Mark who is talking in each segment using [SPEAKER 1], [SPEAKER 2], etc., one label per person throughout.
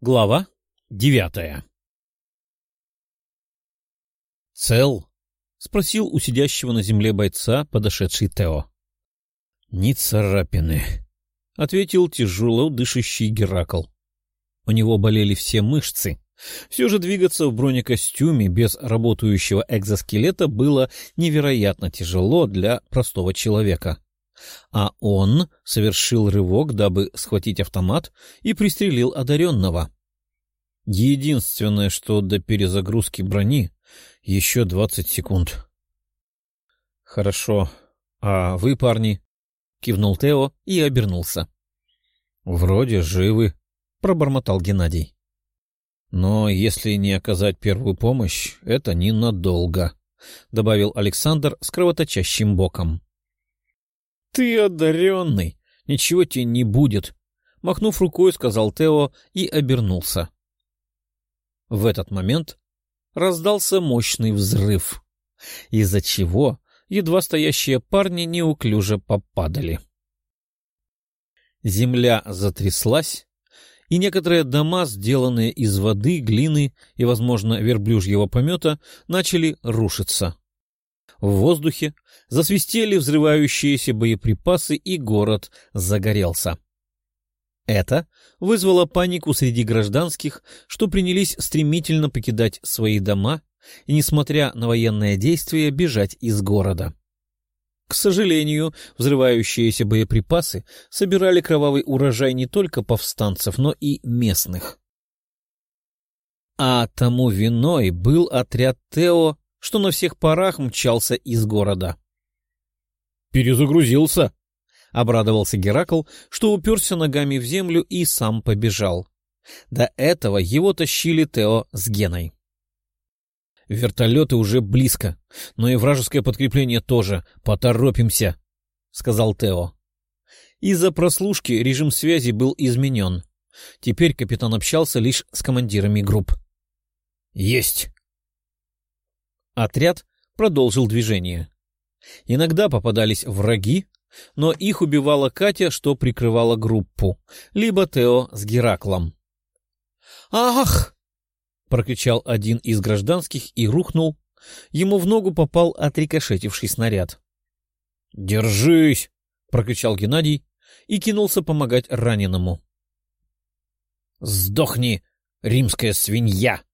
[SPEAKER 1] Глава девятая «Цел?» — спросил у сидящего на земле бойца подошедший Тео. «Ни царапины», — ответил тяжело дышащий Геракл. У него болели все мышцы. Все же двигаться в бронекостюме без работающего экзоскелета было невероятно тяжело для простого человека. А он совершил рывок, дабы схватить автомат, и пристрелил одаренного. Единственное, что до перезагрузки брони еще двадцать секунд. — Хорошо. А вы, парни? — кивнул Тео и обернулся. — Вроде живы, — пробормотал Геннадий. — Но если не оказать первую помощь, это ненадолго, — добавил Александр с кровоточащим боком. — Ты одаренный! Ничего тебе не будет! — махнув рукой, сказал Тео и обернулся. В этот момент раздался мощный взрыв, из-за чего едва стоящие парни неуклюже попадали. Земля затряслась, и некоторые дома, сделанные из воды, глины и, возможно, верблюжьего помета, начали рушиться. В воздухе засвистели взрывающиеся боеприпасы, и город загорелся. Это вызвало панику среди гражданских, что принялись стремительно покидать свои дома и, несмотря на военные действия, бежать из города. К сожалению, взрывающиеся боеприпасы собирали кровавый урожай не только повстанцев, но и местных. А тому виной был отряд Тео, что на всех парах мчался из города. «Перезагрузился», Обрадовался Геракл, что уперся ногами в землю и сам побежал. До этого его тащили Тео с Геной. «Вертолеты уже близко, но и вражеское подкрепление тоже. Поторопимся», — сказал Тео. Из-за прослушки режим связи был изменен. Теперь капитан общался лишь с командирами групп. «Есть!» Отряд продолжил движение. Иногда попадались враги, но их убивала Катя, что прикрывала группу, либо Тео с Гераклом. «Ах!» — прокричал один из гражданских и рухнул. Ему в ногу попал отрикошетивший снаряд. «Держись!» — прокричал Геннадий и кинулся помогать раненому. «Сдохни, римская свинья!» —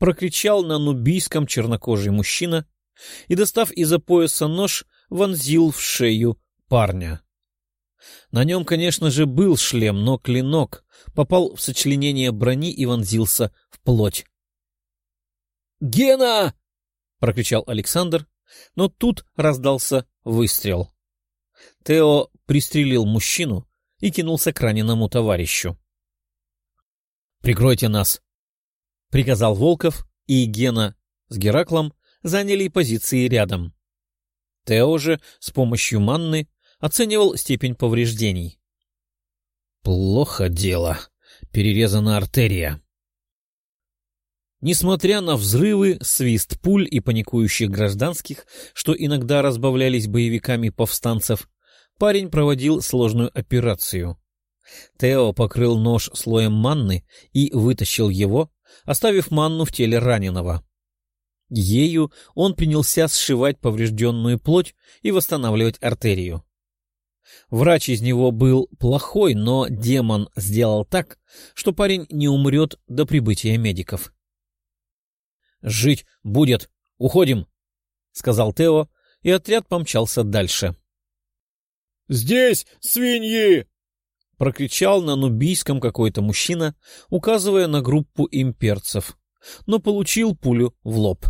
[SPEAKER 1] прокричал на нубийском чернокожий мужчина и, достав из-за пояса нож, вонзил в шею парня. На нем, конечно же, был шлем, но клинок попал в сочленение брони и вонзился в плоть. «Гена!» — прокричал Александр, но тут раздался выстрел. Тео пристрелил мужчину и кинулся к раненому товарищу. «Прикройте нас!» — приказал Волков, и Гена с Гераклом заняли позиции рядом. Тео же с помощью манны оценивал степень повреждений. «Плохо дело. Перерезана артерия». Несмотря на взрывы, свист пуль и паникующих гражданских, что иногда разбавлялись боевиками повстанцев, парень проводил сложную операцию. Тео покрыл нож слоем манны и вытащил его, оставив манну в теле раненого. Ею он принялся сшивать поврежденную плоть и восстанавливать артерию. Врач из него был плохой, но демон сделал так, что парень не умрет до прибытия медиков. «Жить будет! Уходим!» — сказал Тео, и отряд помчался дальше.
[SPEAKER 2] «Здесь свиньи!»
[SPEAKER 1] — прокричал на нубийском какой-то мужчина, указывая на группу имперцев, но получил пулю в лоб.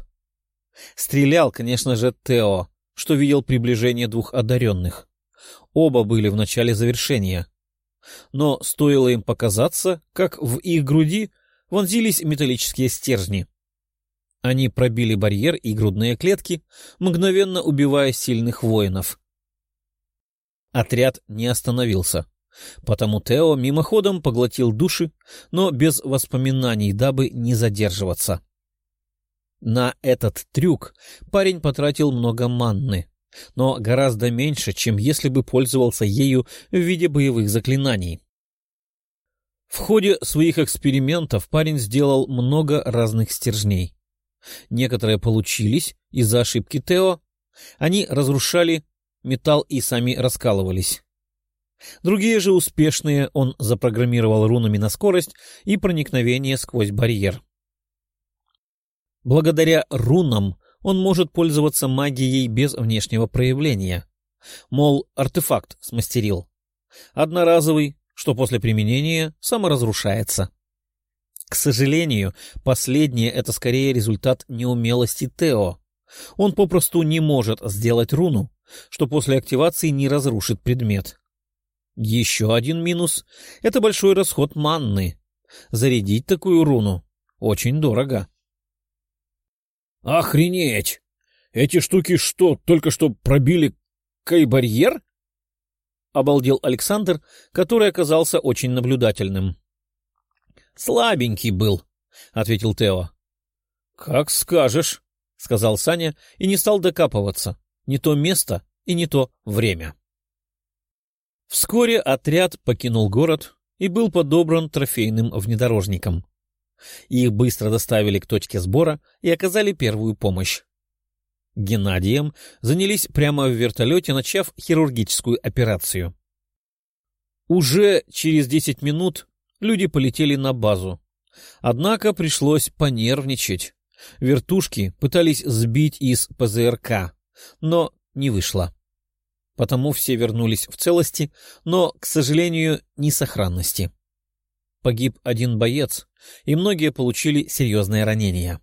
[SPEAKER 1] Стрелял, конечно же, Тео, что видел приближение двух одаренных. Оба были в начале завершения. Но стоило им показаться, как в их груди вонзились металлические стержни. Они пробили барьер и грудные клетки, мгновенно убивая сильных воинов. Отряд не остановился, потому Тео мимоходом поглотил души, но без воспоминаний, дабы не задерживаться. На этот трюк парень потратил много манны, но гораздо меньше, чем если бы пользовался ею в виде боевых заклинаний. В ходе своих экспериментов парень сделал много разных стержней. Некоторые получились из-за ошибки Тео. Они разрушали металл и сами раскалывались. Другие же успешные он запрограммировал рунами на скорость и проникновение сквозь барьер. Благодаря рунам он может пользоваться магией без внешнего проявления. Мол, артефакт смастерил. Одноразовый, что после применения саморазрушается. К сожалению, последнее — это скорее результат неумелости Тео. Он попросту не может сделать руну, что после активации не разрушит предмет. Еще один минус — это большой расход манны. Зарядить такую руну очень дорого.
[SPEAKER 2] «Охренеть! Эти штуки что, только что пробили кай-барьер?»
[SPEAKER 1] — обалдел Александр, который оказался очень наблюдательным. — Слабенький был, — ответил Тео. — Как скажешь, — сказал Саня и не стал докапываться. Не то место и не то время. Вскоре отряд покинул город и был подобран трофейным внедорожником. Их быстро доставили к точке сбора и оказали первую помощь. Геннадием занялись прямо в вертолете, начав хирургическую операцию. Уже через десять минут люди полетели на базу. Однако пришлось понервничать. Вертушки пытались сбить из ПЗРК, но не вышло. Потому все вернулись в целости, но, к сожалению, не сохранности. Погиб один боец, и многие получили серьезные ранения.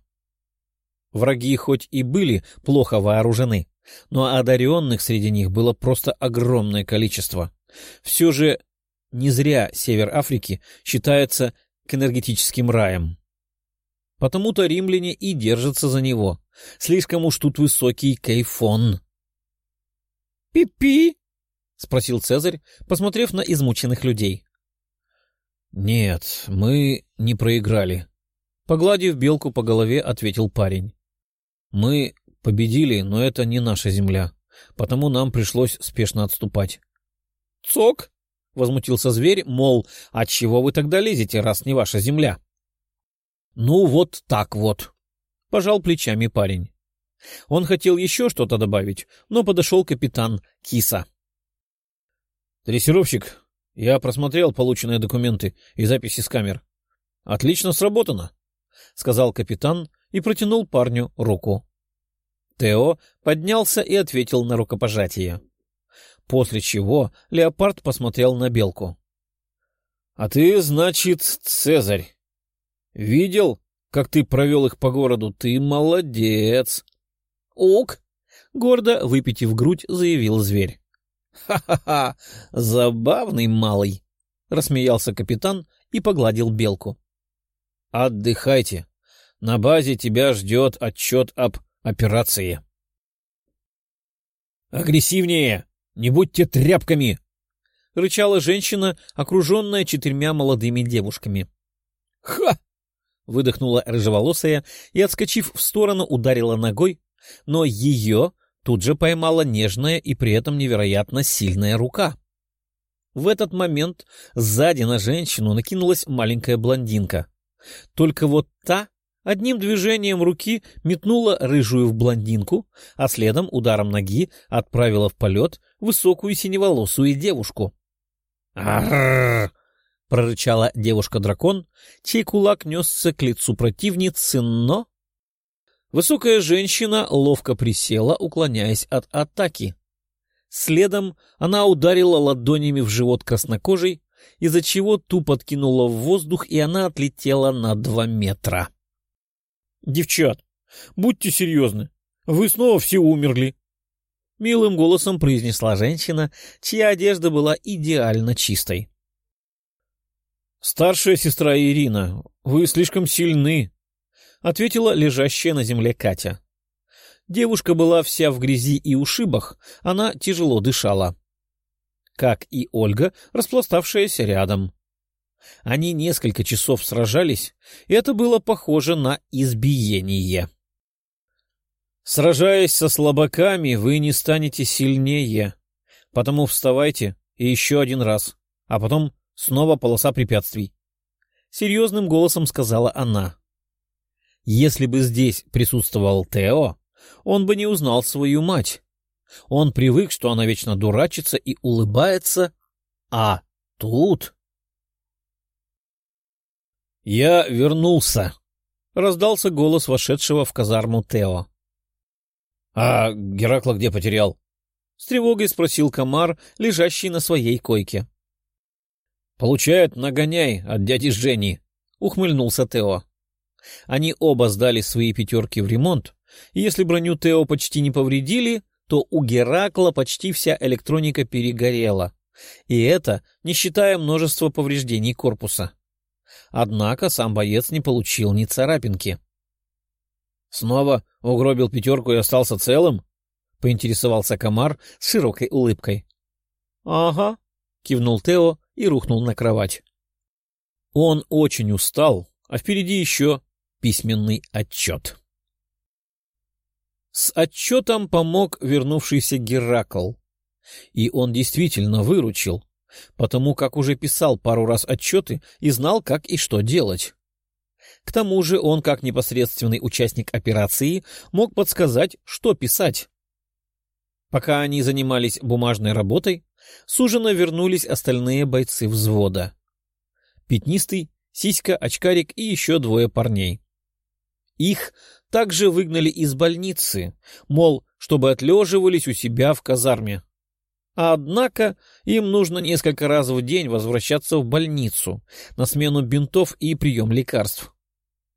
[SPEAKER 1] Враги хоть и были плохо вооружены, но одаренных среди них было просто огромное количество. Все же не зря север Африки считается к энергетическим раем. Потому-то римляне и держатся за него. Слишком уж тут высокий кайфон. «Пи-пи?» — спросил Цезарь, посмотрев на измученных людей. «Нет, мы не проиграли», — погладив белку по голове, ответил парень. Мы победили, но это не наша земля, потому нам пришлось спешно отступать. — Цок! — возмутился зверь, мол, отчего вы тогда лезете, раз не ваша земля? — Ну, вот так вот, — пожал плечами парень. Он хотел еще что-то добавить, но подошел капитан Киса. — Дрессировщик, я просмотрел полученные документы и записи с камер. — Отлично сработано, — сказал капитан и протянул парню руку. Тео поднялся и ответил на рукопожатие. После чего леопард посмотрел на белку. — А ты, значит, Цезарь. Видел, как ты провел их по городу? Ты молодец. — Ок! — гордо выпитив грудь, заявил зверь. «Ха — Ха-ха-ха! Забавный малый! — рассмеялся капитан и погладил белку. — Отдыхайте, на базе тебя ждет отчет об операции. «Агрессивнее! Не будьте тряпками!» — рычала женщина, окруженная четырьмя молодыми девушками. «Ха!» — выдохнула рыжеволосая и, отскочив в сторону, ударила ногой, но ее тут же поймала нежная и при этом невероятно сильная рука. В этот момент сзади на женщину накинулась маленькая блондинка. Только вот та одним движением руки метнула рыжую в блондинку, а следом ударом ноги отправила в полет высокую синеволосую девушку. Прорычала девушка-дракон, чей кулак несся к лицу противницы, но... Высокая женщина ловко присела, уклоняясь от атаки. Следом она ударила ладонями в живот краснокожей, из-за чего ту подкинула в воздух, и она отлетела на два метра. «Девчат, будьте серьезны, вы снова все умерли!» Милым голосом произнесла женщина, чья одежда была идеально чистой. «Старшая сестра Ирина, вы слишком сильны», — ответила лежащая на земле Катя. Девушка была вся в грязи и ушибах, она тяжело дышала. Как и Ольга, распластавшаяся рядом. Они несколько часов сражались, и это было похоже на избиение. Сражаясь со слабаками, вы не станете сильнее, потому вставайте и еще один раз, а потом снова полоса препятствий. — серьезным голосом сказала она. Если бы здесь присутствовал Тео, он бы не узнал свою мать. Он привык, что она вечно дурачится и улыбается, а тут... «Я вернулся», — раздался голос вошедшего в казарму Тео. «А Геракла где потерял?» — с тревогой спросил комар, лежащий на своей койке. «Получает нагоняй от дяди Жени», — ухмыльнулся Тео. Они оба сдали свои пятерки в ремонт, и если броню Тео почти не повредили, то у Геракла почти вся электроника перегорела, и это не считая множества повреждений корпуса. Однако сам боец не получил ни царапинки. — Снова угробил пятерку и остался целым? — поинтересовался комар с широкой улыбкой. — Ага, — кивнул Тео и рухнул на кровать. Он очень устал, а впереди еще письменный отчет. С отчетом помог вернувшийся Геракл. И он действительно выручил, потому как уже писал пару раз отчеты и знал, как и что делать. К тому же он, как непосредственный участник операции, мог подсказать, что писать. Пока они занимались бумажной работой, с ужина вернулись остальные бойцы взвода. Пятнистый, Сиська, Очкарик и еще двое парней. Их также выгнали из больницы, мол, чтобы отлеживались у себя в казарме. Однако им нужно несколько раз в день возвращаться в больницу на смену бинтов и прием лекарств.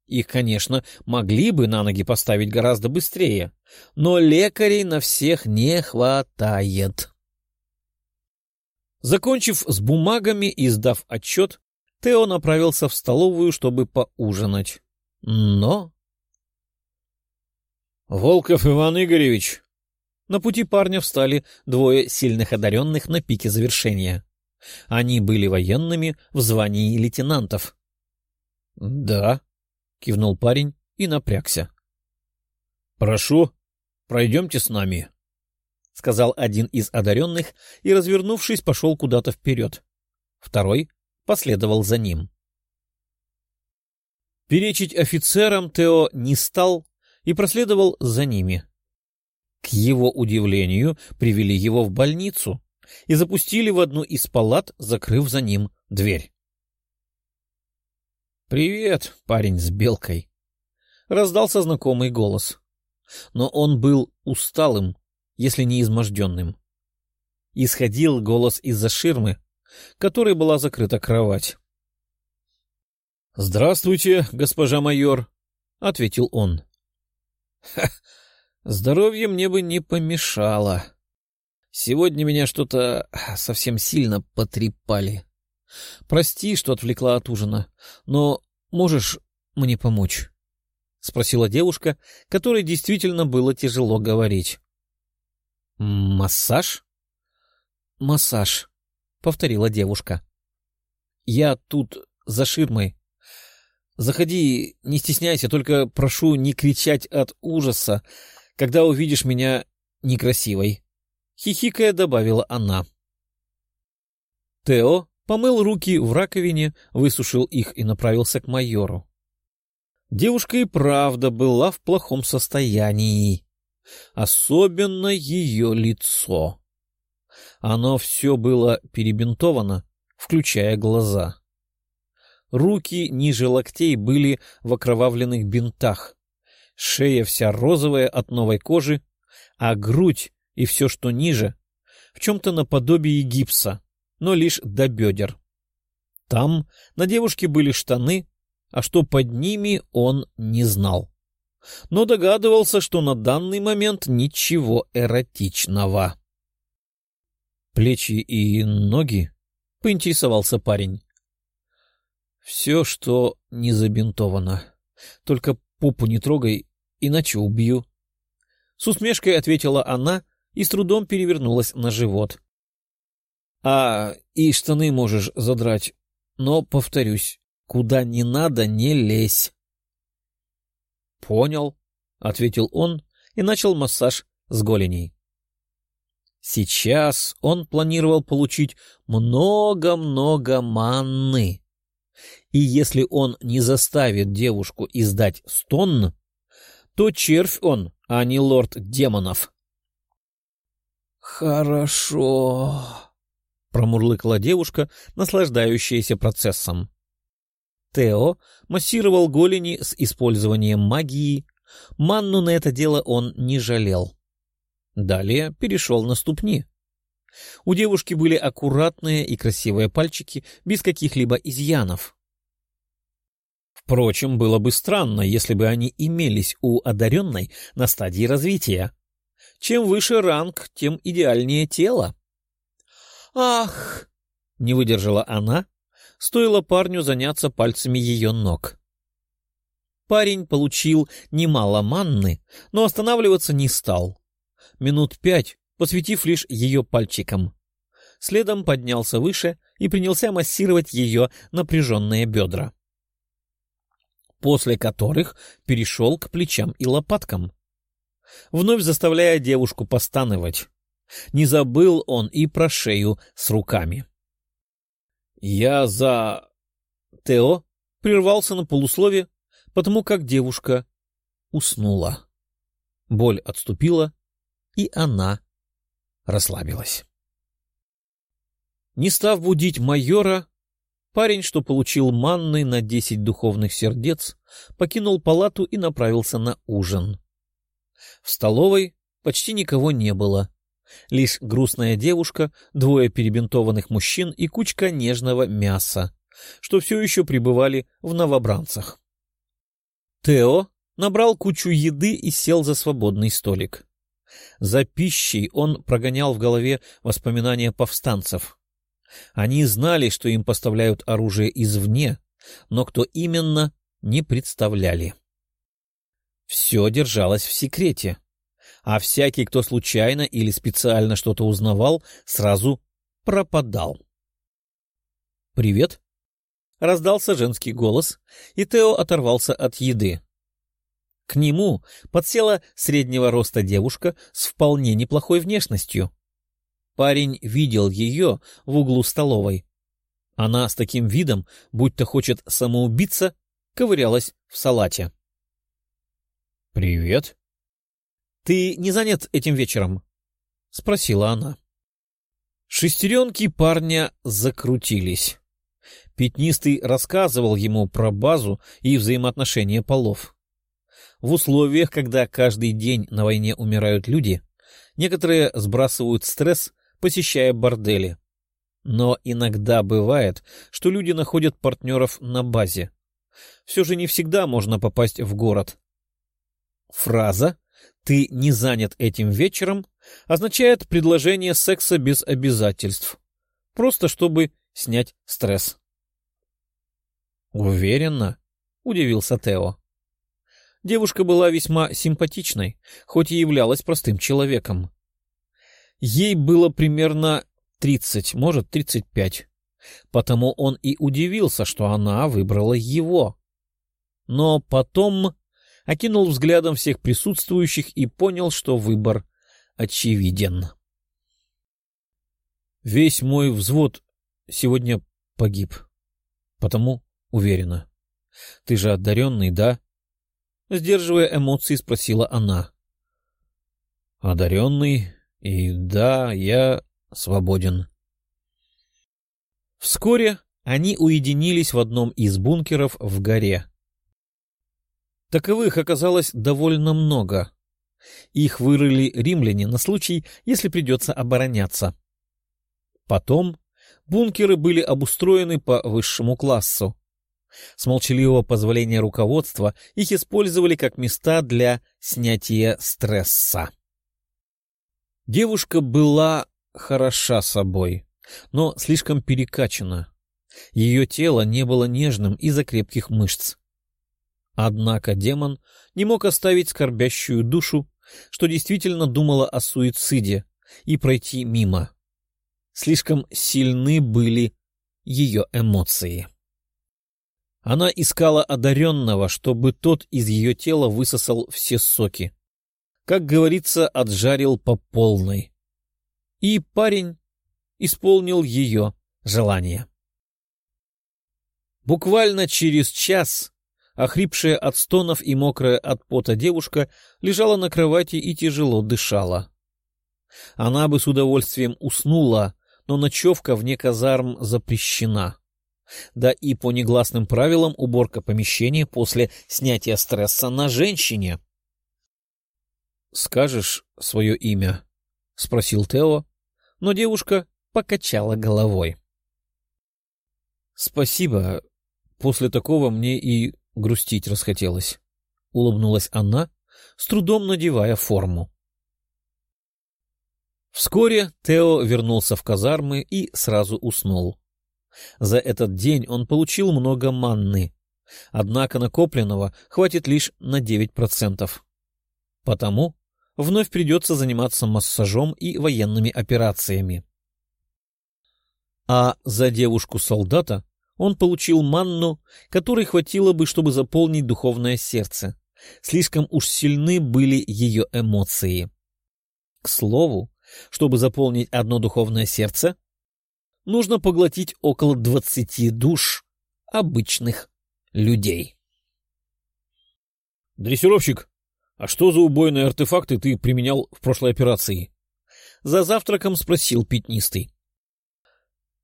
[SPEAKER 1] Их, конечно, могли бы на ноги поставить гораздо быстрее, но лекарей на всех не хватает. Закончив с бумагами и сдав отчет, Тео направился в столовую, чтобы поужинать. Но
[SPEAKER 2] «Волков Иван Игоревич!»
[SPEAKER 1] На пути парня встали двое сильных одаренных на пике завершения. Они были военными в звании лейтенантов.
[SPEAKER 2] «Да», — кивнул парень и напрягся.
[SPEAKER 1] «Прошу, пройдемте с нами», — сказал один из одаренных и, развернувшись, пошел куда-то вперед. Второй последовал за ним. Перечить офицерам Тео не стал, и проследовал за ними. К его удивлению, привели его в больницу и запустили в одну из палат, закрыв за ним дверь. «Привет, парень с белкой!» — раздался знакомый голос. Но он был усталым, если не изможденным. Исходил голос из-за ширмы, которой была закрыта кровать. «Здравствуйте, госпожа майор», — ответил он. Ха, здоровье мне бы не помешало. Сегодня меня что-то совсем сильно потрепали. Прости, что отвлекла от ужина, но можешь мне помочь? — спросила девушка, которой действительно было тяжело говорить. — Массаж? — Массаж, — повторила девушка. — Я тут за ширмой. Заходи, не стесняйся, только прошу не кричать от ужаса, когда увидишь меня некрасивой. Хихикая добавила она. Тео помыл руки в раковине, высушил их и направился к майору. Девушка и правда была в плохом состоянии. Особенно ее лицо. Оно все было перебинтовано, включая глаза. Руки ниже локтей были в окровавленных бинтах, шея вся розовая от новой кожи, а грудь и все, что ниже, в чем-то наподобие гипса, но лишь до бедер. Там на девушке были штаны, а что под ними он не знал. Но догадывался, что на данный момент ничего эротичного. «Плечи и ноги?» — поинтересовался парень. Все, что не забинтовано. Только попу не трогай, иначе убью. С усмешкой ответила она и с трудом перевернулась на живот. — А, и штаны можешь задрать. Но, повторюсь, куда не надо, не лезь. — Понял, — ответил он и начал массаж с голеней. Сейчас он планировал получить много-много манны И если он не заставит девушку издать стон, то червь он, а не лорд демонов.
[SPEAKER 2] «Хорошо», — промурлыкала девушка, наслаждающаяся процессом.
[SPEAKER 1] Тео массировал голени с использованием магии. Манну на это дело он не жалел. Далее перешел на ступни. У девушки были аккуратные и красивые пальчики, без каких-либо изъянов. Впрочем, было бы странно, если бы они имелись у одаренной на стадии развития. Чем выше ранг, тем идеальнее тело. «Ах!» — не выдержала она, стоило парню заняться пальцами ее ног. Парень получил немало манны, но останавливаться не стал. Минут пять, посветив лишь ее пальчиком. Следом поднялся выше и принялся массировать ее напряженные бедра. После которых перешел к плечам и лопаткам вновь заставляя девушку постановать. Не забыл он и про шею с руками. «Я за...» Тео прервался на полуслове, потому как девушка уснула. Боль отступила, и она расслабилась. Не став будить майора, парень, что получил манны на десять духовных сердец, покинул палату и направился на ужин. В столовой почти никого не было. Лишь грустная девушка, двое перебинтованных мужчин и кучка нежного мяса, что все еще пребывали в новобранцах. Тео набрал кучу еды и сел за свободный столик. За пищей он прогонял в голове воспоминания повстанцев. Они знали, что им поставляют оружие извне, но кто именно, не представляли. Все держалось в секрете, а всякий, кто случайно или специально что-то узнавал, сразу пропадал. «Привет!» — раздался женский голос, и Тео оторвался от еды. К нему подсела среднего роста девушка с вполне неплохой внешностью. Парень видел ее в углу столовой. Она с таким видом, будто хочет самоубиться, ковырялась в салате. — Привет. — Ты не занят этим вечером? — спросила она. Шестеренки парня закрутились. Пятнистый рассказывал ему про базу и взаимоотношения полов. В условиях, когда каждый день на войне умирают люди, некоторые сбрасывают стресс, посещая бордели. Но иногда бывает, что люди находят партнеров на базе. Все же не всегда можно попасть в город, Фраза «ты не занят этим вечером» означает предложение секса без обязательств, просто чтобы снять стресс. «Уверенно?» — удивился Тео. Девушка была весьма симпатичной, хоть и являлась простым человеком. Ей было примерно тридцать, может, тридцать пять, потому он и удивился, что она выбрала его. Но потом окинул взглядом всех присутствующих и понял, что выбор очевиден. Весь мой взвод сегодня погиб. Потому уверена. Ты же одаренный, да? Сдерживая эмоции, спросила она. Одаренный, и да, я свободен. Вскоре они уединились в одном из бункеров в горе. Таковых оказалось довольно много. Их вырыли римляне на случай, если придется обороняться. Потом бункеры были обустроены по высшему классу. С молчаливого позволения руководства их использовали как места для снятия стресса. Девушка была хороша собой, но слишком перекачана. Ее тело не было нежным из-за крепких мышц. Однако демон не мог оставить скорбящую душу, что действительно думала о суициде, и пройти мимо. Слишком сильны были ее эмоции. Она искала одаренного, чтобы тот из ее тела высосал все соки. Как говорится, отжарил по полной. И парень исполнил ее желание. Буквально через час охрипшая от стонов и мокрая от пота девушка лежала на кровати и тяжело дышала. Она бы с удовольствием уснула, но ночевка вне казарм запрещена. Да и по негласным правилам уборка помещения после снятия стресса на женщине. «Скажешь свое имя?» — спросил Тео, но девушка покачала головой. «Спасибо. После такого мне и грустить расхотелось», — улыбнулась она, с трудом надевая форму. Вскоре Тео вернулся в казармы и сразу уснул. За этот день он получил много манны, однако накопленного хватит лишь на 9%. Потому вновь придется заниматься массажом и военными операциями. А за девушку-солдата он получил манну, которой хватило бы, чтобы заполнить духовное сердце. Слишком уж сильны были ее эмоции. К слову, чтобы заполнить одно духовное сердце, нужно поглотить около двадцати душ обычных людей.
[SPEAKER 2] «Дрессировщик, а что за убойные артефакты ты применял в прошлой операции?»
[SPEAKER 1] За завтраком спросил пятнистый.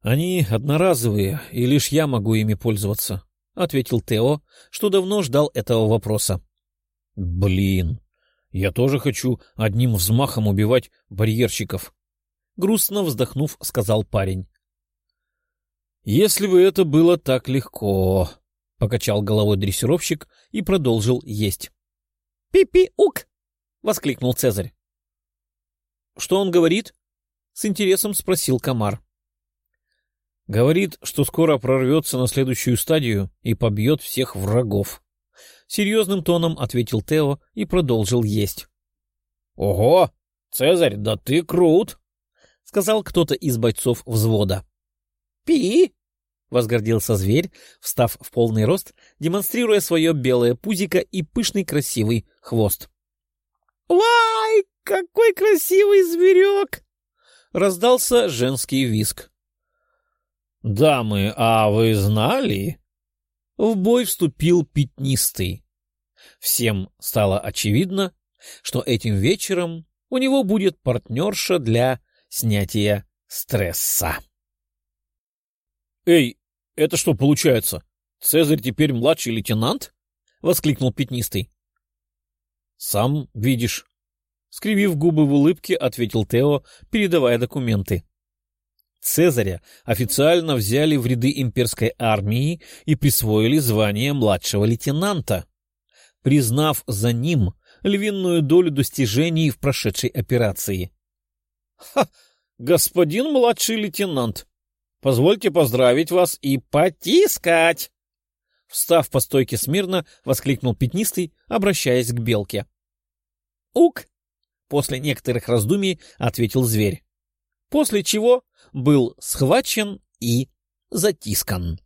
[SPEAKER 1] «Они одноразовые, и лишь я могу ими пользоваться», — ответил Тео, что давно ждал этого вопроса.
[SPEAKER 2] «Блин, я тоже хочу одним взмахом убивать барьерщиков», — грустно вздохнув, сказал парень.
[SPEAKER 1] «Если бы это было так легко», — покачал головой дрессировщик и продолжил есть. «Пи-пи-ук!» — воскликнул Цезарь. «Что он говорит?» — с интересом спросил комар. «Говорит, что скоро прорвется на следующую стадию и побьет всех врагов», — серьезным тоном ответил Тео и продолжил есть.
[SPEAKER 2] — Ого! Цезарь, да ты крут!
[SPEAKER 1] — сказал кто-то из бойцов взвода. — Пи! — возгордился зверь, встав в полный рост, демонстрируя свое белое пузико и пышный красивый хвост. — Вай, какой красивый зверек! — раздался женский виск.
[SPEAKER 2] — Дамы, а вы знали?
[SPEAKER 1] в бой вступил пятнистый. Всем стало очевидно, что этим вечером у него будет партнерша для снятия стресса.
[SPEAKER 2] «Эй, это что получается? Цезарь теперь младший лейтенант?» — воскликнул пятнистый.
[SPEAKER 1] «Сам видишь». Скривив губы в улыбке, ответил Тео, передавая документы. Цезаря официально взяли в ряды имперской армии и присвоили звание младшего лейтенанта, признав за ним львиную долю достижений в прошедшей операции.
[SPEAKER 2] — Ха! Господин младший лейтенант, позвольте поздравить вас и потискать!
[SPEAKER 1] Встав по стойке смирно, воскликнул пятнистый, обращаясь к белке. — Ук! — после некоторых раздумий ответил зверь. После чего был схвачен и затискан.